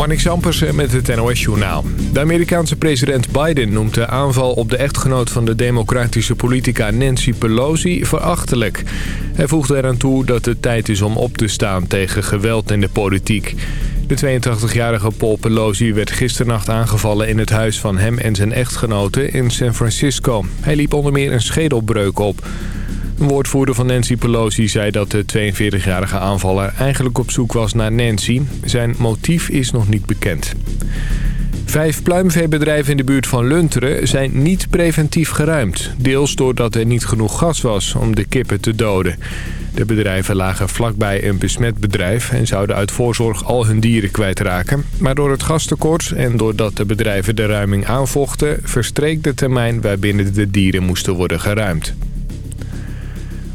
Marnix Ampersen met het NOS-journaal. De Amerikaanse president Biden noemt de aanval op de echtgenoot van de democratische politica Nancy Pelosi verachtelijk. Hij voegde eraan toe dat het tijd is om op te staan tegen geweld in de politiek. De 82-jarige Paul Pelosi werd gisternacht aangevallen in het huis van hem en zijn echtgenote in San Francisco. Hij liep onder meer een schedelbreuk op. Een woordvoerder van Nancy Pelosi zei dat de 42-jarige aanvaller eigenlijk op zoek was naar Nancy. Zijn motief is nog niet bekend. Vijf pluimveebedrijven in de buurt van Lunteren zijn niet preventief geruimd. Deels doordat er niet genoeg gas was om de kippen te doden. De bedrijven lagen vlakbij een besmet bedrijf en zouden uit voorzorg al hun dieren kwijtraken. Maar door het gastekort en doordat de bedrijven de ruiming aanvochten... verstreek de termijn waarbinnen de dieren moesten worden geruimd.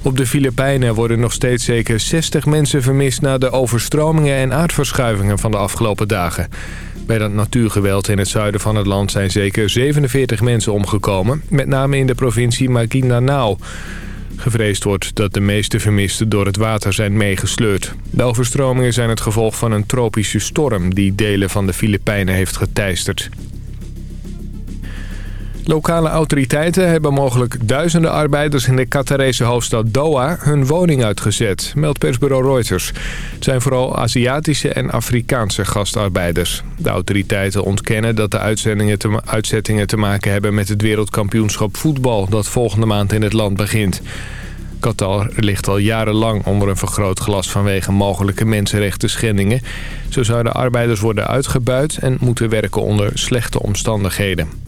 Op de Filipijnen worden nog steeds zeker 60 mensen vermist... na de overstromingen en aardverschuivingen van de afgelopen dagen. Bij dat natuurgeweld in het zuiden van het land zijn zeker 47 mensen omgekomen. Met name in de provincie Maguindanao. Gevreesd wordt dat de meeste vermisten door het water zijn meegesleurd. De overstromingen zijn het gevolg van een tropische storm... die delen van de Filipijnen heeft geteisterd. Lokale autoriteiten hebben mogelijk duizenden arbeiders in de Qatarese hoofdstad Doha hun woning uitgezet, meldt persbureau Reuters. Het zijn vooral Aziatische en Afrikaanse gastarbeiders. De autoriteiten ontkennen dat de uitzendingen uitzettingen te maken hebben met het wereldkampioenschap voetbal dat volgende maand in het land begint. Qatar ligt al jarenlang onder een vergrootglas vanwege mogelijke mensenrechten schendingen. Zo zouden arbeiders worden uitgebuit en moeten werken onder slechte omstandigheden.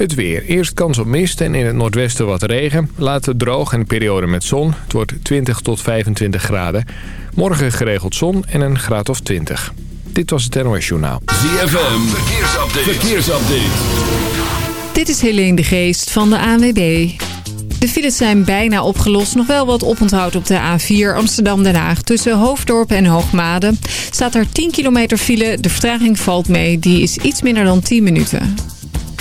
Het weer. Eerst kans op mist en in het noordwesten wat regen. Later droog en periode met zon. Het wordt 20 tot 25 graden. Morgen geregeld zon en een graad of 20. Dit was het NOS Journaal. ZFM. Verkeersupdate. Verkeersupdate. Dit is Helene de Geest van de ANWB. De files zijn bijna opgelost. Nog wel wat oponthoud op de A4 Amsterdam-Den Haag. Tussen Hoofddorp en Hoogmade staat er 10 kilometer file. De vertraging valt mee. Die is iets minder dan 10 minuten.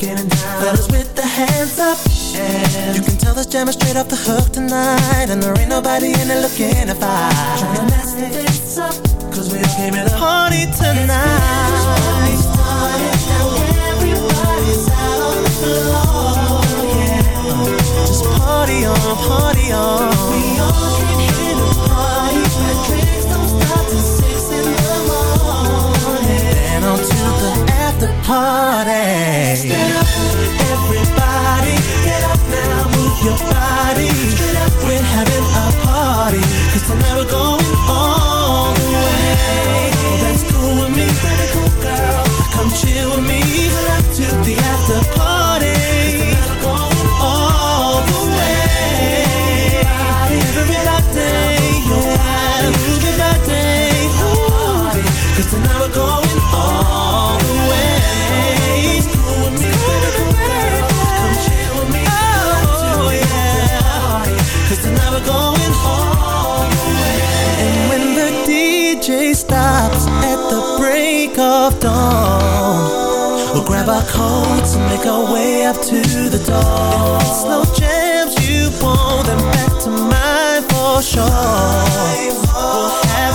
getting down. Fellas with the hands up. And you can tell this jam is straight off the hook tonight. And there ain't nobody in it looking to fight. Trying to mess this up. Cause we all came here to party tonight. Everybody's out on the floor. Yeah. Just party on, party on. We all came here to party. Party. Stand up, everybody, get up now, move your body. Straight up, we're having a party, cause tonight we're going all the way. Oh, that's cool with me, pretty cool girl. Come chill with me, pull up to the after party. Dawn. We'll grab our coats and make our way up to the door. If it's jams you want, then back to mine for sure. We'll have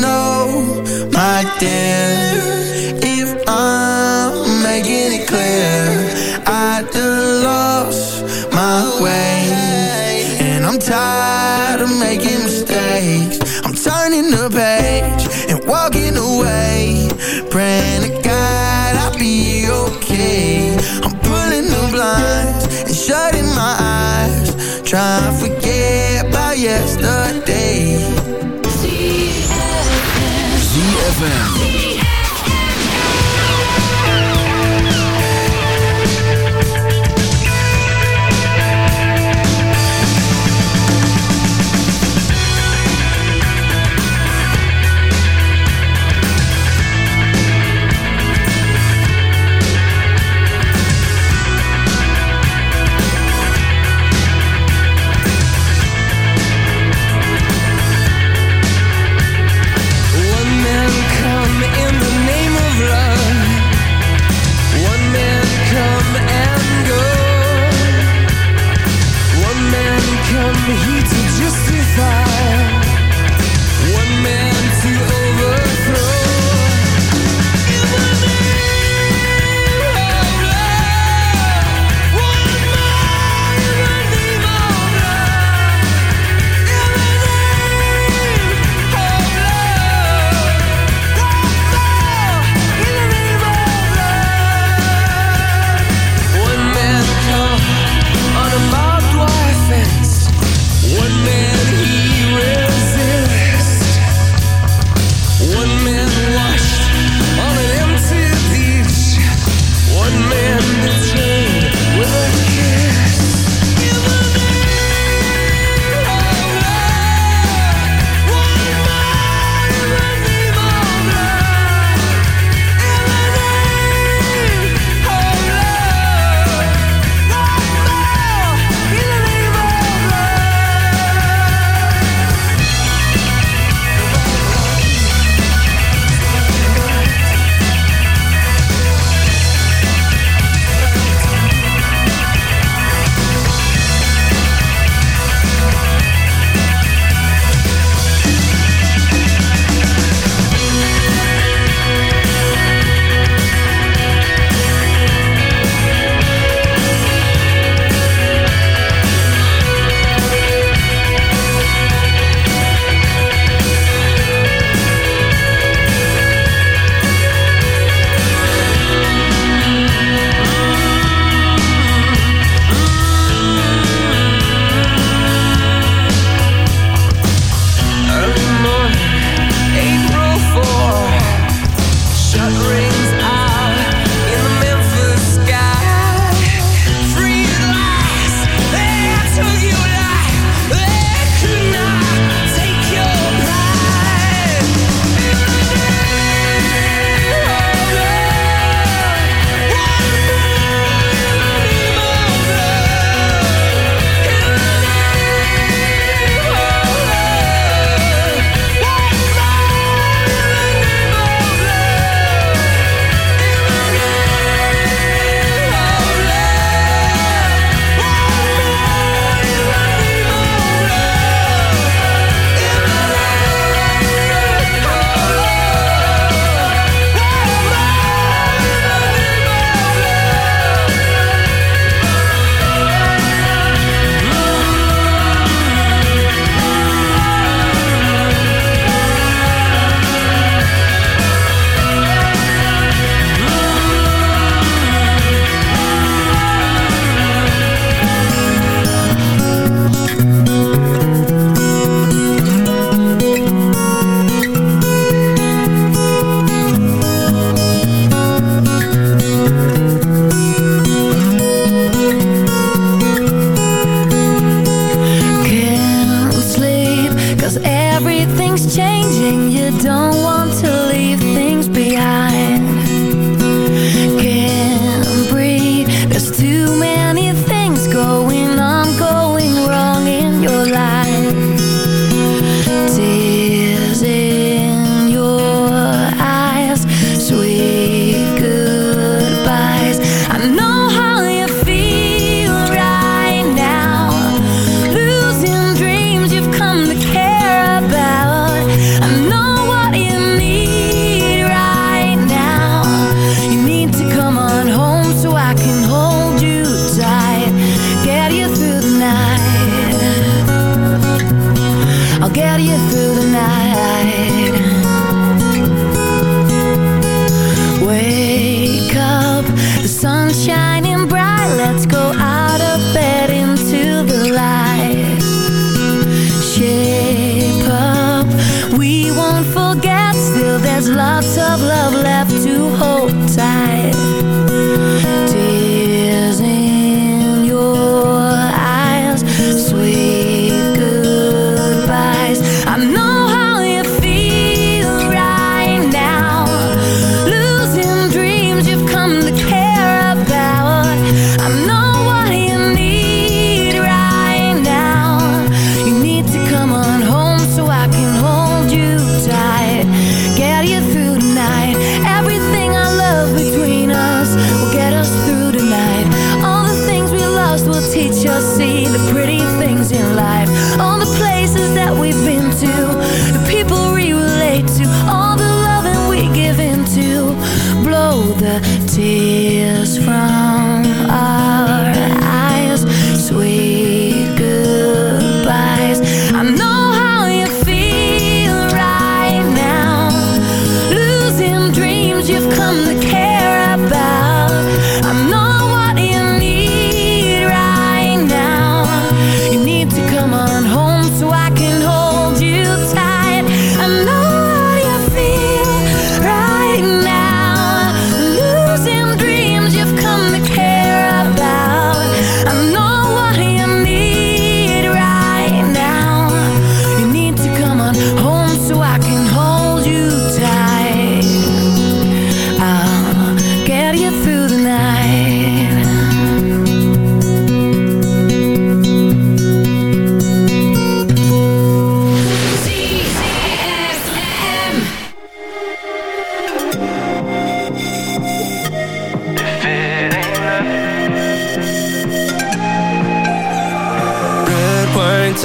know, my dear, if I'm making it clear. I done lost my way, and I'm tired of making mistakes. I'm turning the page and walking away, praying to God I'll be okay. I'm pulling the blinds and shutting my eyes, trying to forget about yesterday. ZFM.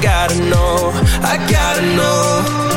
gotta know, I gotta know.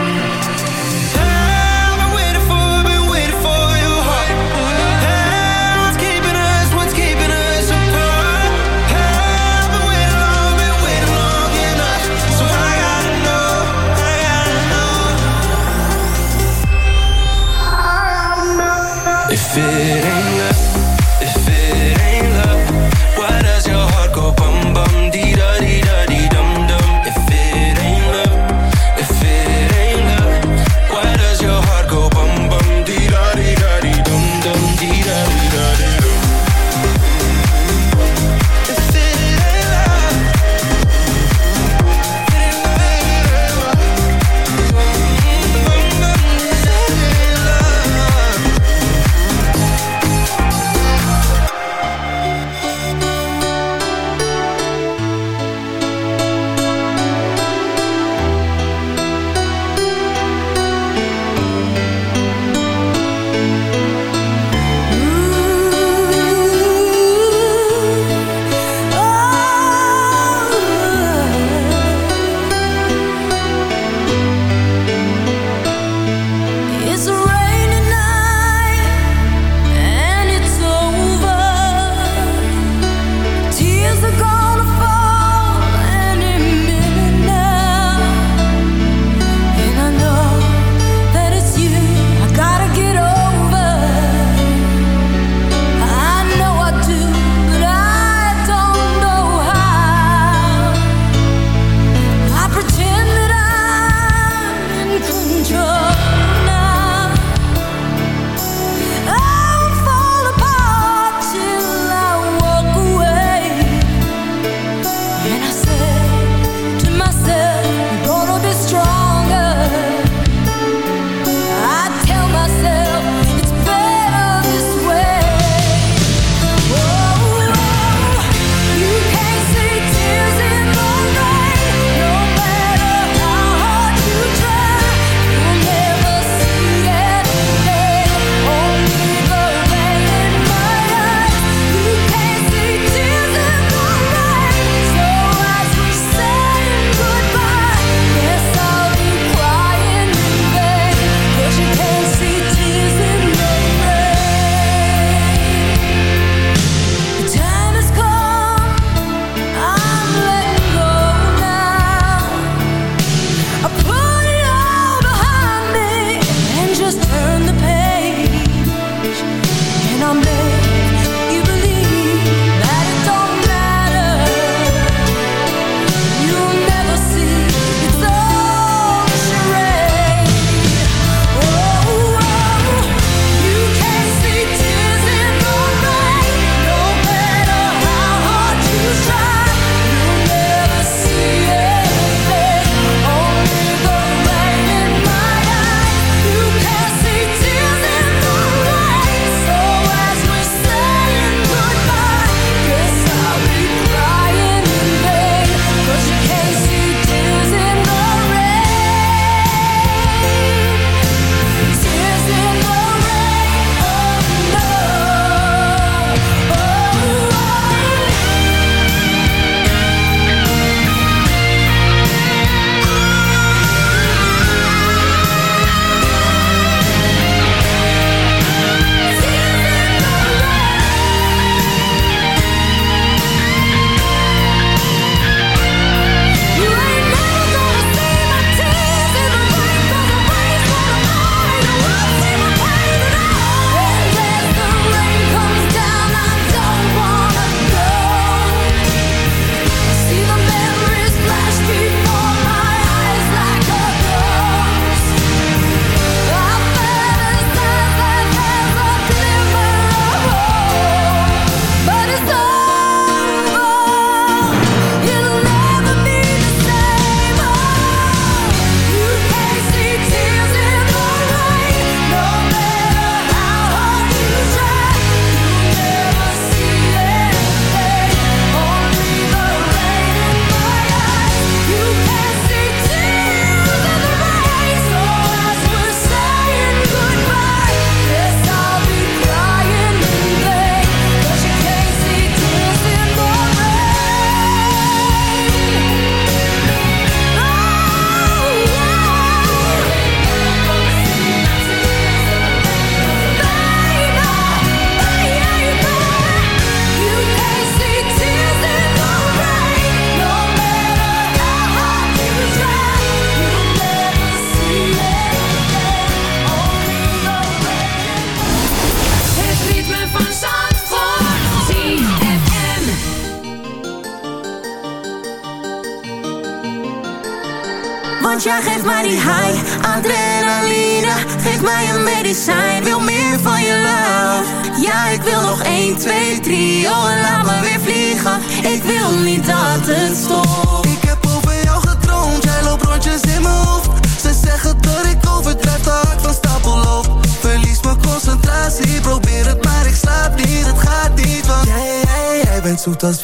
Bent zoet als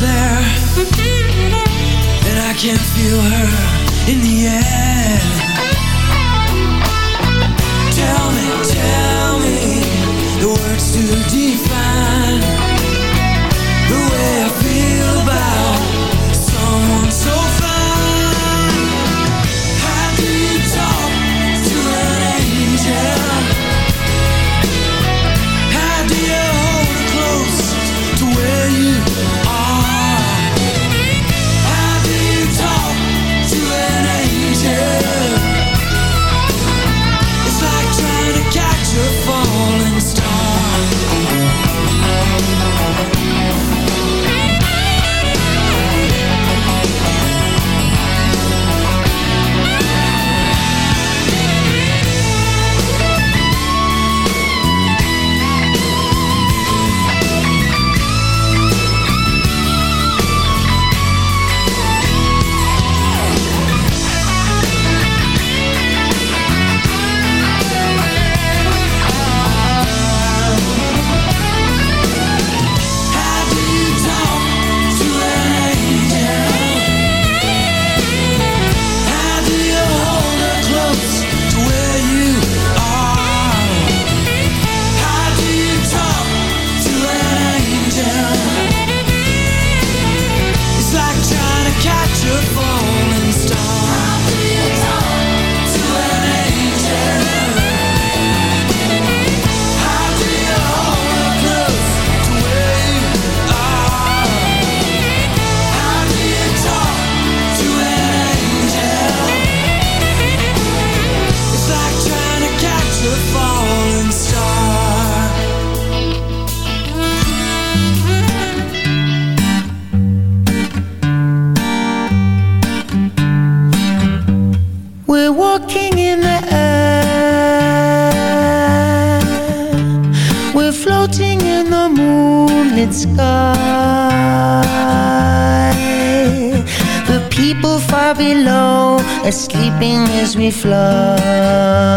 there. And I can feel her in the air. sky. The people far below are sleeping as we fly.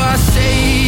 Eu sei.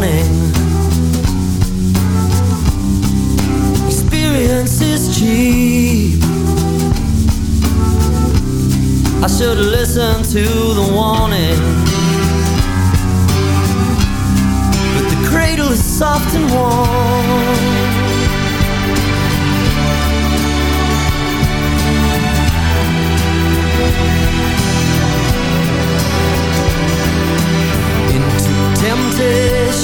morning. Experience is cheap. I should have listened to the warning. But the cradle is soft and warm.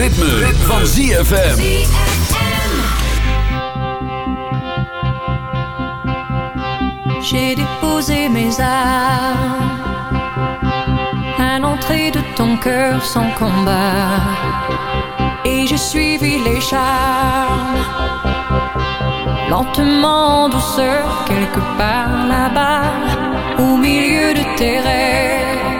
Ritme, ritme. van ZFM. J'ai déposé mes armes à l'entrée de ton cœur sans combat. Et j'ai suivi les charmes, lentement en douceur, quelque part là-bas, au milieu de tes rêves,